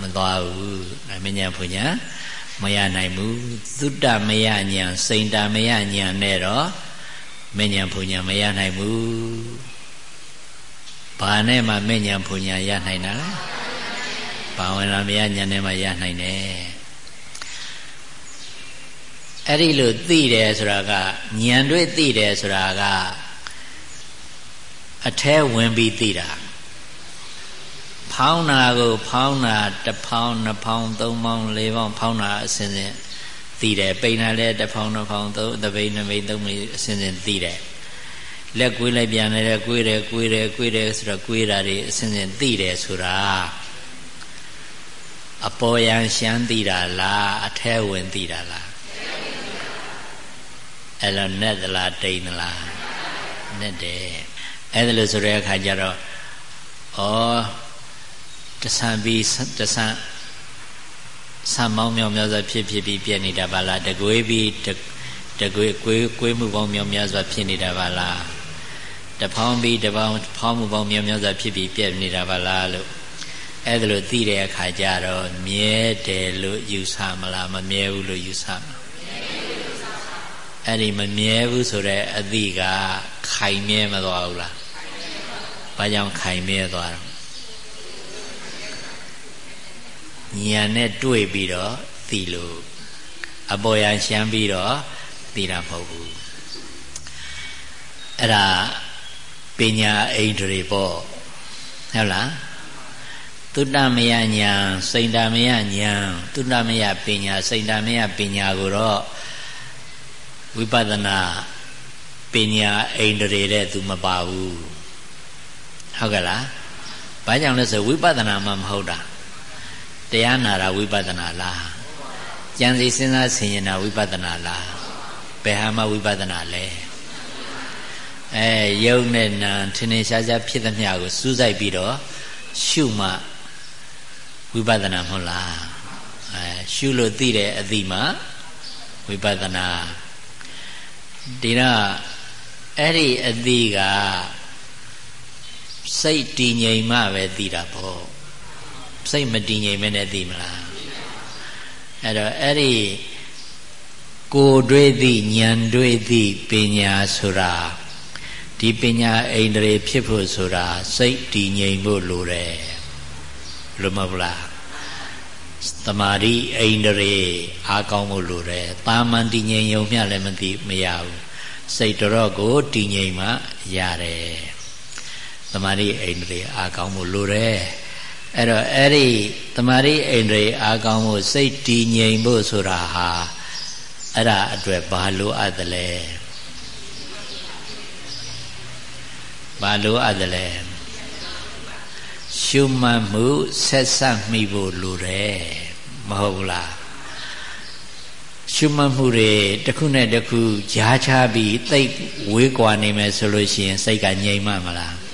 Speaker 1: မသွားဘူးမဉာဏ်ဖူဉာဏ်မရနိုင်ဘူးသုတ္တမယဉာဏ်စိန်တမယဉာဏ်နဲ့တော့ မဉ္ဇဉ်ဘုံညာမရနိုင်ဘူးဘာနဲ့မှမဉ္ဇဉ်ဘုံညာရနိုင်တာလဲဘာဝနာမရညာနဲ့မှရနိုင်တယ်အဲ့ဒီလိုသိတယ်ဆိုတာကဉာဏ်တွေ့သိတယ်ဆိုတာကအแทဝင်ပြီးသိတာဖောင်းနာကိုဖောင်းနာတစ်ဖောင်းနှစ်ဖောင်းသုံးဖောင်းလေးဖောင်းဖောင်းနာအစဉ်စဉ် သိတယ်ပိန်တာလဲတစ်ဖောင်းနှစ်ဖောင်းသုံးတပိန်နှစ်ပိန်သုံးပိန်အစဉ်စဉ်သိတယ်လက်ကွေးလိုက်ပြန်နေတယ်ကွေးတယ်ကွေးတယ်ကွေးတယ်ဆိုတော့ကွေးတာတွေအစဉ်စဉ်သိတယ်ဆိုတာအပေါ်ယံရှမ်းသိတာလားအထဲဝင်သိတာလားအဲ့လိုနဲ့သလားတိန်သလားနဲ့တယ်အဲ့ဒါလို့ဆိုတဲ့အခါကျတော့ဩတဆံပြီးတဆံ ဆံမောင်းမြောင်များစွာဖြစ်ဖြစ်ပြီးပြည့်နေတာပါလားတကွေးပြီးတကွေးကွေးကွေးမှုပေါင်းမြောင်များစွာဖြစ်နေတာပါလားတဖောင်းပြီးတပေါင်းဖောင်းမှုပေါင်းမြောင်များစွာဖြစ်ပြီးပြည့်နေတာပါလားလို့အဲ့ဒါလို့သိတဲ့အခါကျတော့မြဲတယ်လို့ယူဆမလားမမြဲဘူးလို့ယူဆမလားအဲ့ဒီမမြဲဘူးဆိုတဲ့အသည့်ကခိုင်မြဲမသွားဘူးလားဘာကြောင့်ခိုင်မြဲသွားတော့ ဉာဏ်နဲ့တွေ့ပြီးတော့သိလို့အပေါ်ရရှမ်းပြီးတော့သိတာမဟုတ်ဘူးအဲ့ဒါပညာအိန္ဒြေပေါ့ဟုတ်လားသုတမယညာစိန်တမယညာသုတမယပညာစိန်တမယပညာကိုတော့ဝိပဿနာပညာအိန္ဒြေတဲ့သူမပါဘူးဟုတ်ကဲ့လားဘာကြောင့်လဲဆိုဝိပဿနာမှမဟုတ်တာ တရားနာတာဝိပဿနာလားကြံစီစဉ်းစားဆင်ရင်တာဝိပဿနာလားဘယ်ဟာမှဝိပဿနာလဲအဲယုံနဲ့နာထင်ထင်ရှားရှားဖြစ်သမျှကိုစူးစိုက်ပြီးတော့ရှုမှဝိပဿနာမဟုတ်လားအဲရှုလို့သိတဲ့အသိမှဝိပဿနာဒီတော့အဲ့ဒီအသိကစိတ်တည်ငြိမ်မှပဲသိတာပေါ့ စိတ်မတည်ငြိမ်မဲနဲ့သိမလားအဲ့တော့အဲ့ဒီကိုတွေးသည့်ဉာဏ်တွေးသည့်ပညာဆိုတာဒီပညာအိန္ဒြေဖြစ်ဖို့ဆိုတာစိတ်တည်ငြိမ်ဖို့လိုတယ်လို့မဟုတ်လားတမာရီအိန္ဒြေအားကောင်းဖို့လိုတယ်တာမန်တည်ငြိမ်ုံမျှလည်းမသိမရဘူးစိတ်တော်ကိုတည်ငြိမ်မှရတယ်တမာရီအိန္ဒြေအားကောင်းဖို့လိုတယ် အဲ့တော့အဲ့ဒီတမာရီအိန္ဒြေအားကောင်းဖို့စိတ်တည်ငြိမ်ဖို့ဆိုတာဟာအဲ့ဒါအတွက်ဘာလိုအပ်သလဲဘာလိုအပ်သလဲရှုမှတ်မှုဆက်ဆက်မိဖို့လိုတယ်မဟုတ်လားရှုမှတ်မှုတွေတစ်ခုနဲ့တစ်ခုကြားချပြီးသိဝေးကွာနေမယ်ဆိုလို့ရှိရင်စိတ်ကငြိမ်မှမလား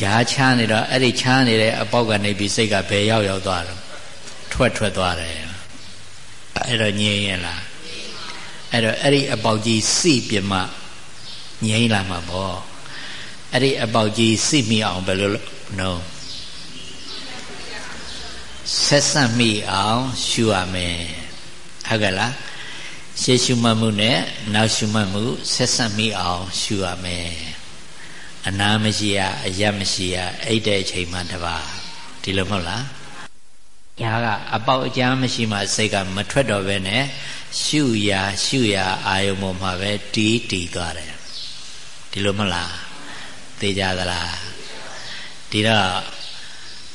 Speaker 1: ကြားချနေတော့အဲ့ဒီချားနေတဲ့အပေါက်ကနေပြီးစိတ်ကဘယ်ရောက်ရောက်သွားတော့ထွက်ထွက်သွားတယ်အဲ့တော့ငြိမ်ရဲ့လားအဲ့တော့အဲ့ဒီအပေါက်ကြီးစိပြမငြိမ်းလာမှာပေါ့အဲ့ဒီအပေါက်ကြီးစိမိအောင်ဘယ်လိုနော်ဆက်ဆက်မိအောင်ရှုရမယ်ဟုတ်ကဲ့လားရှေးရှုမှတ်မှုနဲ့နောက်ရှုမှတ်မှုဆက်ဆက်မိအောင်ရှုရမယ် အနာမရှိရအယတ်မရှိရအိတ်တဲ့အချိန်မှတပါဒီလိုမဟုတ်လားညာကအပေါက်အကျမ်းမရှိမှစိတ်ကမထွက်တော့ဘဲနဲ့ရှုရာရှုရာအာယုံပေါ်မှာပဲတီးတီးသွားတယ်ဒီလိုမလားသိကြသလားဒီတော့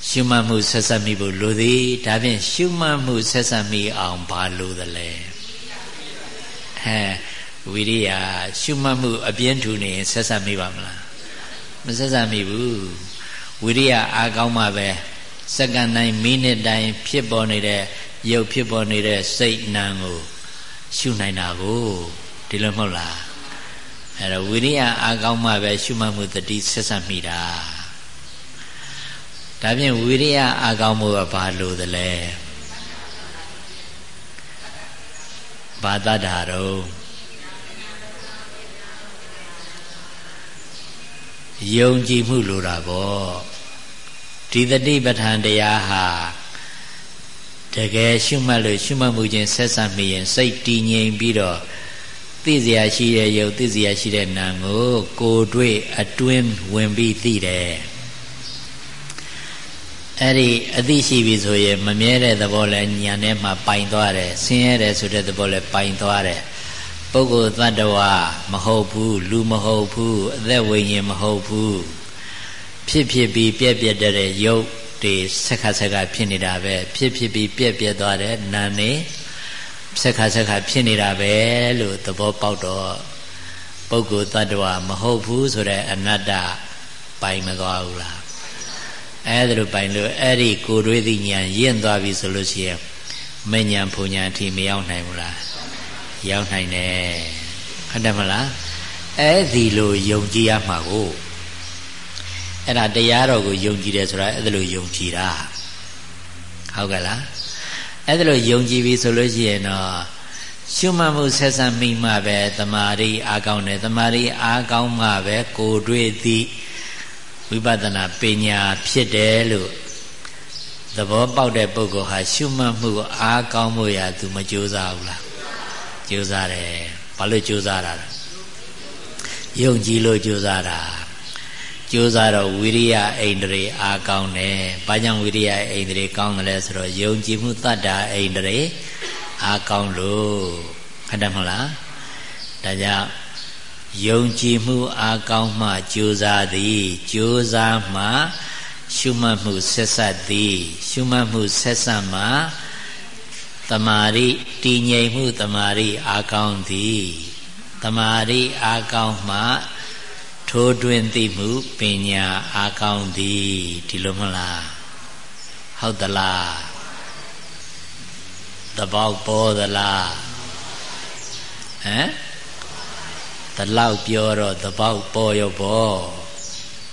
Speaker 1: ရှုမှတ်မှုဆက်ဆက်မိဖို့လိုသည်ဒါဖြင့်ရှုမှတ်မှုဆက်ဆက်မိအောင်ဘာလိုသလဲဟဲဝိရိယရှုမှတ်မှုအပြင်းထူနေဆက်ဆက်မိပါမလား မဆက်ဆက်မိဘူးဝိရိယအားကောင်းမှပဲစက္ကန့်တိုင်းမိနစ်တိုင်းဖြစ်ပေါ်နေတဲ့ရုပ်ဖြစ်ပေါ်နေတဲ့စိတ်နာကိုရှုနိုင်တာကိုဒီလိုမဟုတ်လားအဲ့တော့ဝိရိယအားကောင်းမှပဲရှုမှတ်မှုတတိဆက်ဆက်မိတာဒါဖြင့်ဝိရိယအားကောင်းမှုကဘာလို့သလဲဘာတတ်တာတော့ ယုံကြည်မှုလိုတာပေါ့ဒီတတိပဋ္ဌာန်တရားဟာတကယ်ရှုမှတ်လို့ရှုမှတ်မှုချင်းဆက်ဆက်မိရင်စိတ်တည်ငြိမ်ပြီးတော့သိစရာရှိတဲ့ယုတ်သိစရာရှိတဲ့နာမ်ကို ကိုတွေ့အတွင်းဝင်ပြီးသိတယ်အဲ့ဒီအသိရှိပြီဆိုရင်မမြဲတဲ့သဘောလဲညာထဲမှာပိုင်သွားတယ်ဆင်းရဲတယ်ဆိုတဲ့သဘောလဲပိုင်သွားတယ် ပုဂ္ဂိုလ်တ attva မဟုတ်ဘူးလူမဟုတ်ဘူးအသက်ဝိညာဉ်မဟုတ်ဘူးဖြစ်ဖြစ်ပြီးပြက်ပြက်တဲ့ရုပ်တွေဆက်ခါဆက်ခါဖြစ်နေတာပဲဖြစ်ဖြစ်ပြီးပြက်ပြက်သွားတဲ့နာနေဆက်ခါဆက်ခါဖြစ်နေတာပဲလို့သဘောပေါက်တော့ပုဂ္ဂိုလ်တ attva မဟုတ်ဘူးဆိုတဲ့အနတ္တပိုင်မသွားဘူးလားအဲ့ဒါလိုပိုင်လို့အဲ့ဒီကိုတွေးသိဉာဏ်ရင့်သွားပြီဆိုလို့ရှိရင်မဉဏ်ဖုန်ဉဏ်အထိမရောက်နိုင်ဘူးလား ရောက်နိုင်တယ်ဟုတ်တယ်မလားအဲ့ဒီလိုယုံကြည်ရမှာကိုအဲ့ဒါတရားတော်ကိုယုံကြည်တယ်ဆိုတာအဲ့ဒါလိုယုံကြည်တာဟုတ်ကဲ့လားအဲ့ဒါလိုယုံကြည်ပြီဆိုလို့ရှိရင်တော့ရှုမှတ်မှုဆက်ဆံမိမှပဲတမာရီအားကောင်းတယ်တမာရီအားကောင်းမှပဲကိုတွေ့သည်ဝိပဿနာပညာဖြစ်တယ်လို့သဘောပေါက်တဲ့ပုဂ္ဂိုလ်ဟာရှုမှတ်မှုအားကောင်းမှုရာသူမကြိုးစားဘူးလား ကြိုးစားတယ်ဘာလို့ကြိုးစားတာလဲယုံကြည်လို့ကြိုးစားတာကြိုးစားတော့ဝိရိယအိန္ဒြေအားကောင်းတယ်ဘာကြောင့်ဝိရိယအိန္ဒြေကောင်းတယ်လဲဆိုတော့ယုံကြည်မှုတတ္တာအိန္ဒြေအားကောင်းလို့ဟုတ်တယ်မဟုတ်လားဒါကြောင့်ယုံကြည်မှုအားကောင်းမှကြိုးစားသည်ကြိုးစားမှရှုမှတ်မှုဆက်ဆက်သည် ရှုမှတ်မှုဆက်ဆက်မှာ တမာရိတည်ငြိမ်မှုတမာရိအာကောင်းသည်တမာရိအာကောင်းမှထိုးတွင်သိမှုပညာအာကောင်းသည်ဒီလိုမလားဟုတ်သလားတပေါက်ပေါ်သလားဟမ်တလောက်ပြောတော့တပေါက်ပေါ်ရောပေါ်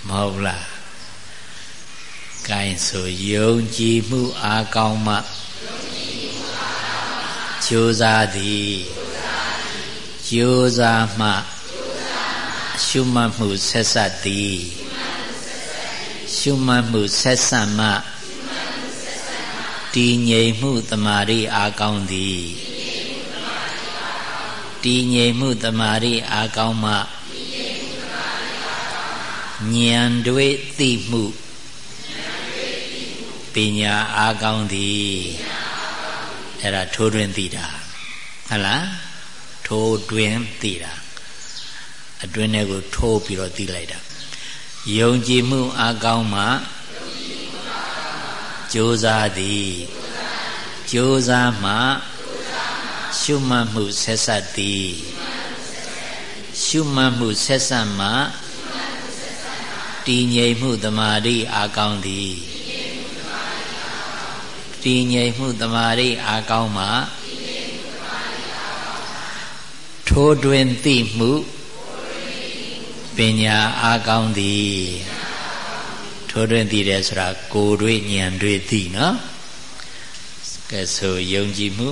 Speaker 1: မဟုတ်လားကိုင်းဆိုယုံကြည်မှုအာကောင်းမှ ကြိုးစားသည်ကြိုးစားမှရှုမှတ်မှုဆက်ဆက်သည်ရှုမှတ်မှုဆက်ဆက်မှတည်ငြိမ်မှုတမာရီအာကောင်းသည်တည်ငြိမ်မှုတမာရီအာကောင်းမှဉာဏ်တွေ့သိမှုပညာအာကောင်းသည် အဲ့ဒါထိုးတွင်သိတာဟုတ်လားထိုးတွင်သိတာအတွင်းထဲကိုထိုးပြီးတော့သိလိုက်တာယုံကြည်မှုအာကောင်းမှကြိုးစားသည်ကြိုးစားမှရှုမှတ်မှုဆက်ဆက်သည်ရှုမှတ်မှုဆက်ဆက်မှတည်ငြိမ်မှုတမာတိအာကောင်းသည် တည်ငြိမ်မှုတမာရိအာကောင်းမှထိုးတွင်သိမှုပညာအာကောင်းသည်ထိုးတွင်သိတယ်ဆိုတာကိုယ်တွေ့ဉာဏ်တွေ့သိနော်ကဲဆိုယုံကြည်မှု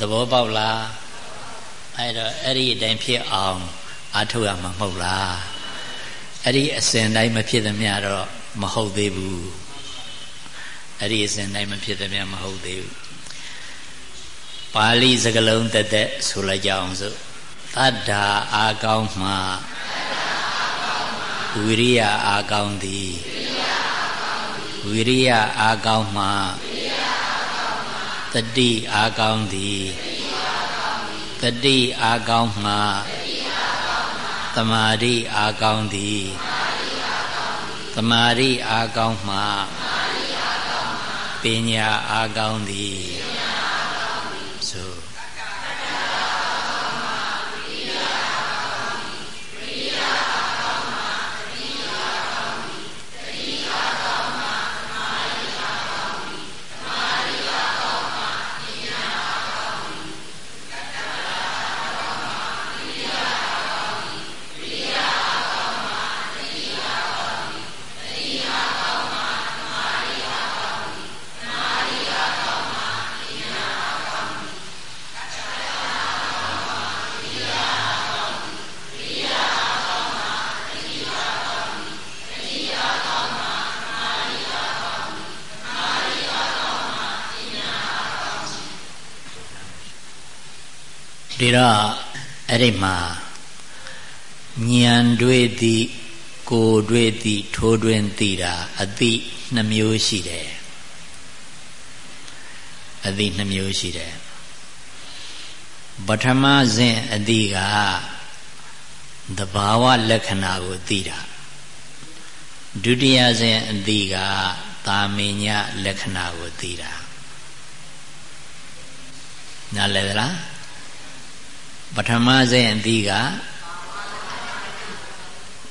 Speaker 1: သဘောပေါက်လားအဲ့တော့အဲ့ဒီအတိုင်းဖြစ်အောင်အားထုတ်ရမှာမဟုတ်လားအဲ့ဒီအစဉ်တိုင်းမဖြစ်သမျှတော့မဟုတ်သေးဘူးအဲ့ဒီအစဉ်တိုင်းမဖြစ်သမျှမဟုတ်သေးဘူးပါဠိစကားလုံးတက်တက်ဆိုလိုက်ကြအောင်စို့တတ္တာအာကောင်းမှဝိရိယအာကောင်းသည်ဝိရိယအာကောင်းမှ တတိအာကောင်းသည်တတိအာကောင်းမှတမာရိအာကောင်းသည်တမာရိအာကောင်းမှပညာအာကောင်းသည် ဒီတော့အဲ့ဒီမှာဉာဏ်တွေ့သည်ကိုယ်တွေ့သည်ထိုးတွင်သိတာအတိနှမျိုးရှိတယ်အတိနှမျိုးရှိတယ်ပထမစဉ်အတိကသဘာဝလက္ခဏာကိုသိတာဒုတိယစဉ်အတိကသာမညလက္ခဏာကိုသိတာနားလည်သလား ပထမစဉ်အသီးက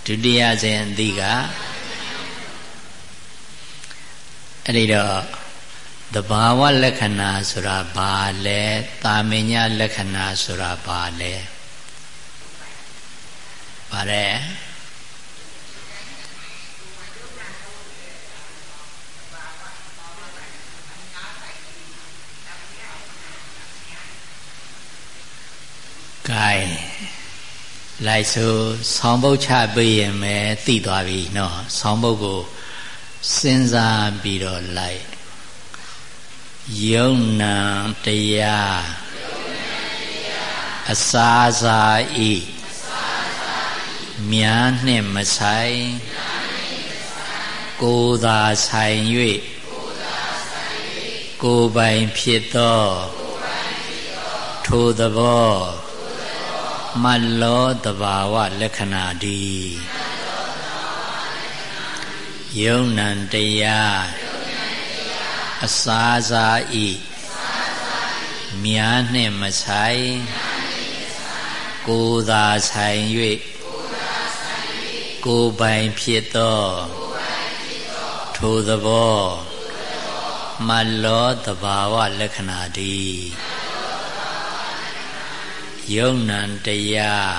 Speaker 1: ဒုတိယစဉ်အသီးကအဲ့ဒီတော့တဘာဝလက္ခဏာဆိုတာဘာလဲတာမညလက္ခဏာဆိုတာဘာလဲပါတယ်ကဲ လိုက်ဆိုဆောင်းပုတ်ချပေးရင်ပဲသိသွားပြီနော်ဆောင်းပုတ်ကိုစဉ်းစားပြီးတော့လိုက်ယုံနံတရားအစာစာဤများနှင့်မဆိုင်ကိုယ်သာဆိုင်၍ကိုယ်ပိုင်ဖြစ်သောထိုသဘော မလောတဘာဝလက္ခဏာဒီယုံနံတရားအစာစာဤများနှင့်မဆိုင်ကိုယ်သာဆိုင်၍ကိုယ်ပိုင်ဖြစ်သောထိုသဘောမလောတဘာဝလက္ခဏာဒီ ယုံနံတရား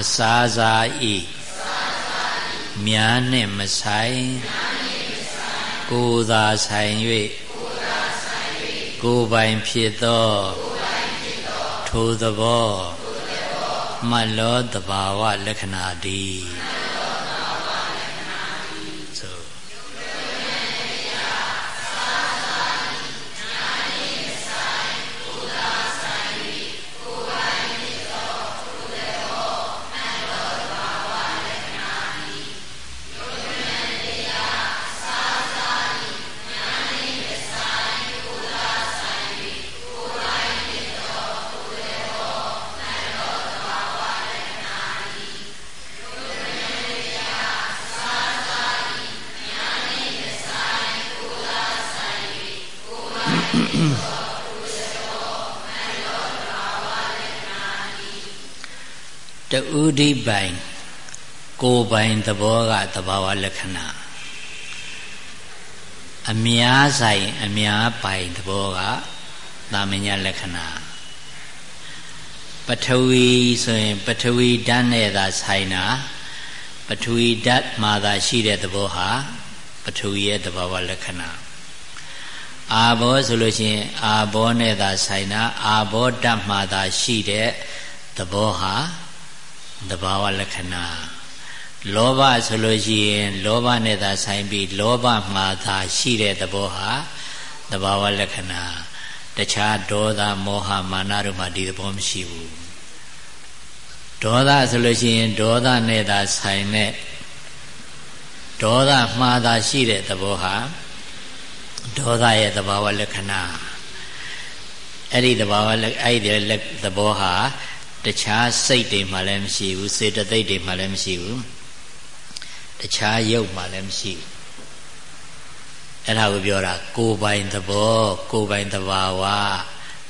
Speaker 1: အစာစာဤများနှင့်မဆိုင်ကိုယ်သာဆိုင်၍ကိုယ်ပိုင်ဖြစ်သောထိုသဘောမလောတဘာဝလက္ခဏာတည်း တူဒိပိုင်ကိုပိုင်သဘောကသဘာဝလက္ခဏာအများဆိုင်အများပိုင်သဘောကသာမညလက္ခဏာပထဝီဆိုရင် ပထဝီဓာတ်နဲ့သာဆိုင်တာပထဝီဓာတ်မှာသာရှိတဲ့သဘောဟာပထဝီရဲ့သဘာဝလက္ခဏာအာဘောဆိုလို့ရှိရင် အာဘောနဲ့သာဆိုင်တာအာဘောဓာတ်မှာသာရှိတဲ့သဘောဟာ သဘာဝလက္ခဏာလောဘဆိုလို့ရှိရင်လောဘနဲ့သာဆိုင်ပြီးလောဘမှာသာရှိတဲ့သဘောဟာသဘာဝလက္ခဏာတခြားဒေါသမောဟမာနတို့မှာဒီသဘောမရှိဘူးဒေါသဆိုလို့ရှိရင်ဒေါသနဲ့သာဆိုင်တဲ့ဒေါသမှားသာရှိတဲ့သဘောဟာဒေါသရဲ့သဘာဝလက္ခဏာအဲ့ဒီသဘာဝလက်အဲ့ဒီသဘောဟာ တခြားစိတ်တွေမှလည်းမရှိဘူးစေတသိက်တွေမှလည်းမရှိဘူးတခြားရုပ်မှလည်းမရှိဘူးအဲ့ဒါကိုပြောတာကိုယ်ပိုင်သဘောကိုယ်ပိုင်သဘာဝ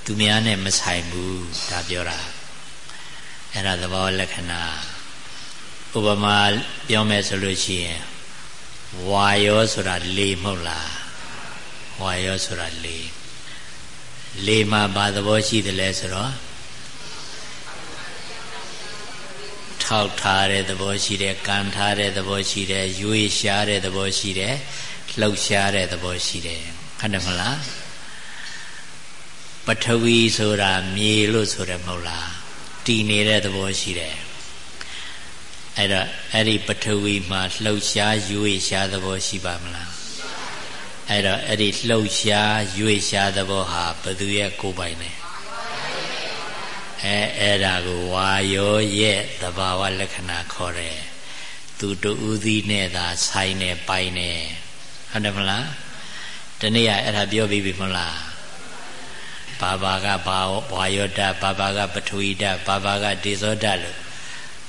Speaker 1: သူများနဲ့မဆိုင်ဘူးဒါပြောတာအဲ့ဒါသဘောလက္ခဏာဥပမာပြောမယ်ဆိုလို့ရှိရင်ဝါယောဆိုတာလေမဟုတ်လားဝါယောဆိုတာလေလေမှာဘာသဘောရှိတယ်လဲဆိုတော့ ထောက်ထားတဲ့သဘောရှိတယ်ကန်ထားတဲ့သဘောရှိတယ်ရွေရှားတဲ့သဘောရှိတယ်လှုပ်ရှားတဲ့သဘောရှိတယ်ဟုတ်တယ်မလားပထဝီဆိုတာမြေလို့ဆိုတယ်မဟုတ်လားတည်နေတဲ့သဘောရှိတယ်အဲ့တော့အဲ့ဒီပထဝီမှာလှုပ်ရှားရွေရှားသဘောရှိပါမလားအဲ့တော့အဲ့ဒီလှုပ်ရှားရွေရှားသဘောဟာဘသူရဲ့ကိုယ်ပိုင်လဲ အဲအဲ့ဒါကိုဝါယောရဲ့သဘာဝလက္ခဏာခေါ်တယ်သူတူဦးသီးနဲ့သာဆိုင်နေပိုင်နေဟုတ်တယ်မလားဒီနေ့ကအဲ့ဒါပြောပြီးပြီမလားဘာဘာကဘာဝါယောဓာတ်ဘာဘာကပထဝီဓာတ်ဘာဘာကဒေဇောဓာတ်လို့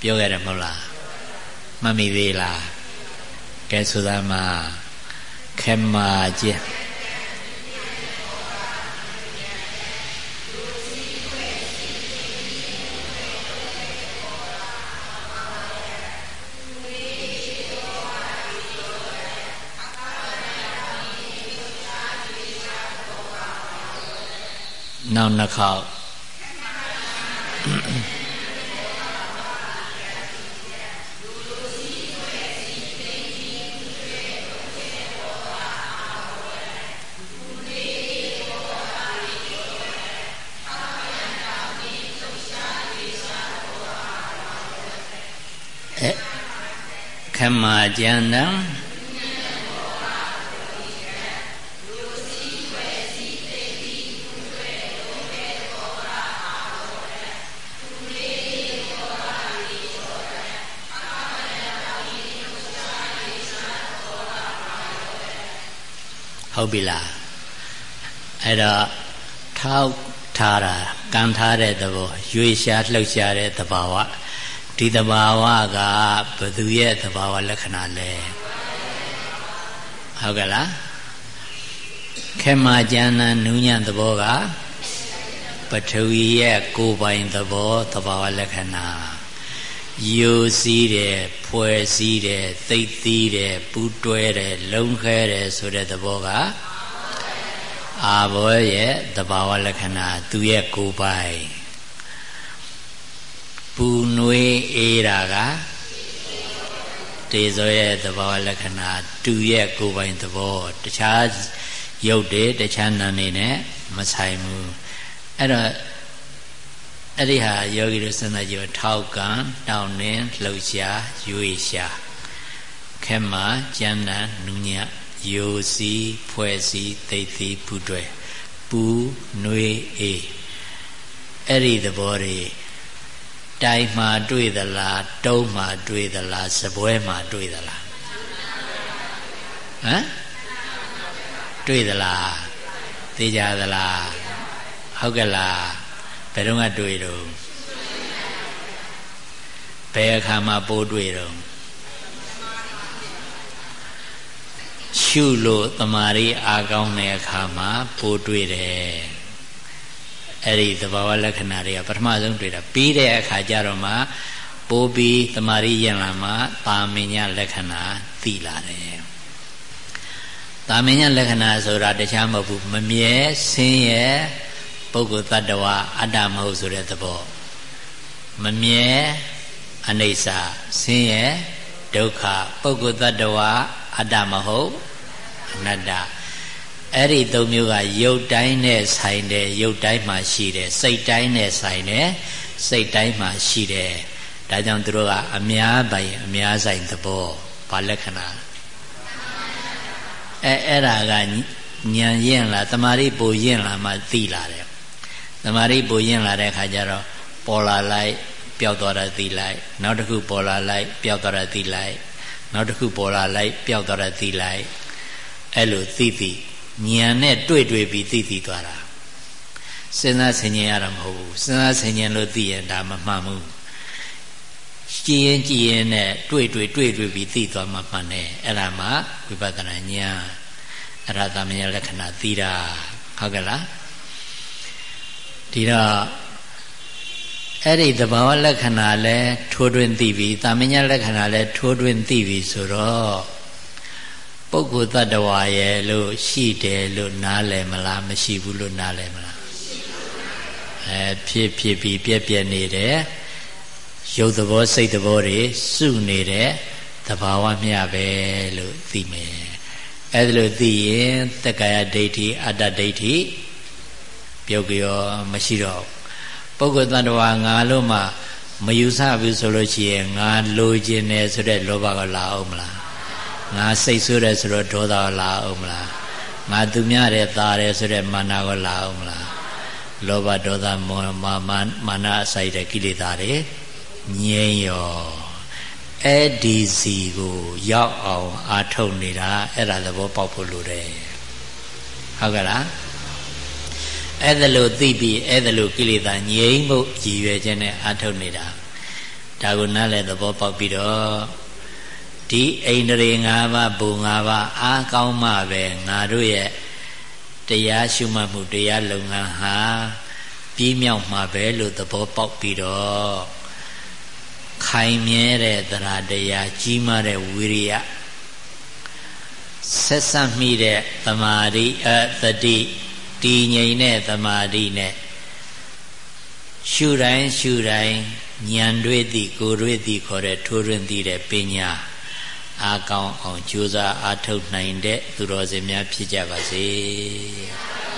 Speaker 1: ပြောခဲ့တယ်မဟုတ်လားမှတ်မိသေးလားကဲဆိုသားမှာခေမာကျင့် နောက်နှစ်ခေါက်ခမကျ ဟုတ်ပြီလားအဲ့တော့ထောက်ထားတာကန်ထားတဲ့သဘောရွေရှားလှုပ်ရှားတဲ့သဘာဝဒီသဘာဝကဘသူရဲ့သဘာဝလက္ခဏာလဲဟုတ်ကဲ့လားခေမာကျမ်းနာနူးညံ့သဘောကပထဝီရဲ့ကိုယ်ပိုင်သဘောသဘာဝလက္ခဏာ ယူစည်းတယ်ဖွဲ့စည်းတယ်သိပ်သီးတယ်ပူးတွဲတယ်လုံခဲတယ်ဆိုတဲ့သဘောကအာဘောရဲ့သဘာဝလက္ခဏာသူရဲ့ကိုယ်ပိုင်ပူနွေးအေးတာကတေဇောရဲ့သဘာဝလက္ခဏာတူရဲ့ကိုယ်ပိုင်သဘောတခြားရုပ်တွေတခြားနာနေနဲ့မဆိုင်ဘူးအဲ့တော့ အဲ့ဒီဟာယောဂီတို့စဉ်းစားကြည့်ထောက်ကံတောင်းနှင်းလှုပ်ရှားရွေရှားခဲမှာကျမ်းနာနုညယိုစီဖွဲ့စီသိသိပူတွေပူနွေအေးအဲ့ဒီသဘောတွေတိုင်မှာတွေ့သလားတုံးမှာတွေ့သလားစပွဲမှာတွေ့သလားဟမ်တွေ့သလားသိကြသလားဟုတ်ကဲ့လား ဘယ်တော့ကတွေ့တော့ဘယ်အခါမှာပိုးတွေ့တော့ရှုလို့တမာရီအာကောင်းတဲ့အခါမှာပိုးတွေ့တယ်အဲ့ဒီသဘာဝလက္ခဏာတွေကပထမဆုံးတွေ့တာပြီးတဲ့အခါကျတော့မှပိုးပြီးတမာရီရင်လာမှတာမင်ညလက္ခဏာသိလာတယ်တာမင်ညလက္ခဏာဆိုတာတခြားမဟုတ်ဘူးမမြဲဆင်းရဲ ပုဂ္ဂိုလ်တ attva အတ္တမဟုတ်ဆိုတဲ့သဘောမမြဲအနိစ္စဆင်းရဲဒုက္ခပုဂ္ဂိုလ်တ attva အတ္တမဟုတ်အနတ္တအဲ့ဒီသုံးမျိုးကရုပ်တိုင်းနဲ့ဆိုင်တယ်ရုပ်တိုင်းမှာရှိတယ်စိတ်တိုင်းနဲ့ဆိုင်တယ်စိတ်တိုင်းမှာရှိတယ်ဒါကြောင့်သူတို့ကအများပိုင်အများဆိုင်သဘောဘာလက္ခဏာအဲအဲ့ဒါကညံရင်လားတမာရိပူရင်လားမှသိလာတယ် တမာရိပူရင်လာတဲ့ခါကျတော့ပေါ်လာလိုက်ပျောက်သွားတာသိလိုက်နောက်တစ်ခုပေါ်လာလိုက်ပျောက်သွားတာသိလိုက်နောက်တစ်ခုပေါ်လာလိုက်ပျောက်သွားတာသိလိုက်အဲ့လိုသိသိဉာဏ်နဲ့တွေ့တွေ့ပြီးသိသိသွားတာစဉ်းစားဆင်ခြင်ရတာမဟုတ်ဘူးစဉ်းစားဆင်ခြင်လို့သိရင်ဒါမမှန်ဘူးကြည်ရင်ကြည်ရင်နဲ့တွေ့တွေ့တွေ့တွေ့ပြီးသိသွားမှမှန်တယ်အဲ့ဒါမှဝိပဿနာဉာဏ်အရသမယလက္ခဏာသိတာဟုတ်ကဲ့လား ဒီတော့အဲ့ဒီသဘာဝလက္ခဏာလဲထိုးတွင်သိပြီတာမညလက္ခဏာလဲထိုးတွင်သိပြီဆိုတော့ပုဂ္ဂိုလ်တ attva ရဲ့လို့ရှိတယ်လို့နားလည်မလားမရှိဘူးလို့နားလည်မလားအဲဖြစ်ဖြစ်ပြီးပြက်ပြက်နေတယ်ရုပ်သဘောစိတ်သဘောတွေစုနေတဲ့သဘာဝမျှပဲလို့သိမယ်အဲဒါလို့သိရင်တက္ကရာဒိဋ္ဌိအတ္တဒိဋ္ဌိ ပြုတ်ကြောမရှိတော့ပုဂ္ဂိုလ်တ attva ငါလို့မှမယူဆဘူးဆိုလို့ရှိရင်ငါလိုချင်တယ်ဆိုတဲ့လောဘကလာအောင်မလားငါစိတ်ဆိုးတယ်ဆိုတော့ဒေါသကလာအောင်မလားငါသူများတယ်ตาတယ်ဆိုတဲ့မာနကလာအောင်မလားလောဘဒေါသမောဟမာနအစိုက်တဲ့ကိလေသာတွေငြိမ်းရောအဲ့ဒီစီကို ရောက်အောင် အာထုတ်နေတာအဲ့ဒါသဘောပေါက်ဖို့လိုတယ်ဟုတ်ကဲ့လား အဲ့ဒါလို့သိပြီးအဲ့ဒါလို့ကိလေသာငြိမ်းဖို့ရည်ရွယ်ခြင်းနဲ့အာထုတ်နေတာဒါကိုနားလည်သဘောပေါက်ပြီးတော့ဒီအိန္ဒြေ၅ပါးဘူ၅ပါးအားကောင်းမှပဲငါတို့ရဲ့တရားရှုမှတ်မှုတရားလုပ်ငန်းဟာပြီးမြောက်မှာပဲလို့သဘောပေါက်ပြီးတော့ခိုင်မြဲတဲ့သရတရားကြီးမားတဲ့ဝိရိယဆက်ဆက်မိတဲ့တမာရိအတတိ တည်ငြိမ်တဲ့သမာဓိနဲ့ရှုတိုင်းရှုတိုင်းဉာဏ်တွေ့သည့်ကိုယ်တွေ့သည့်ခေါ်တဲ့ထိုးရင်းသည့်တဲ့ပညာအာကောင်းအောင်ကြိုးစားအားထုတ်နိုင်တဲ့သူတော်စင်များဖြစ်ကြပါစေ။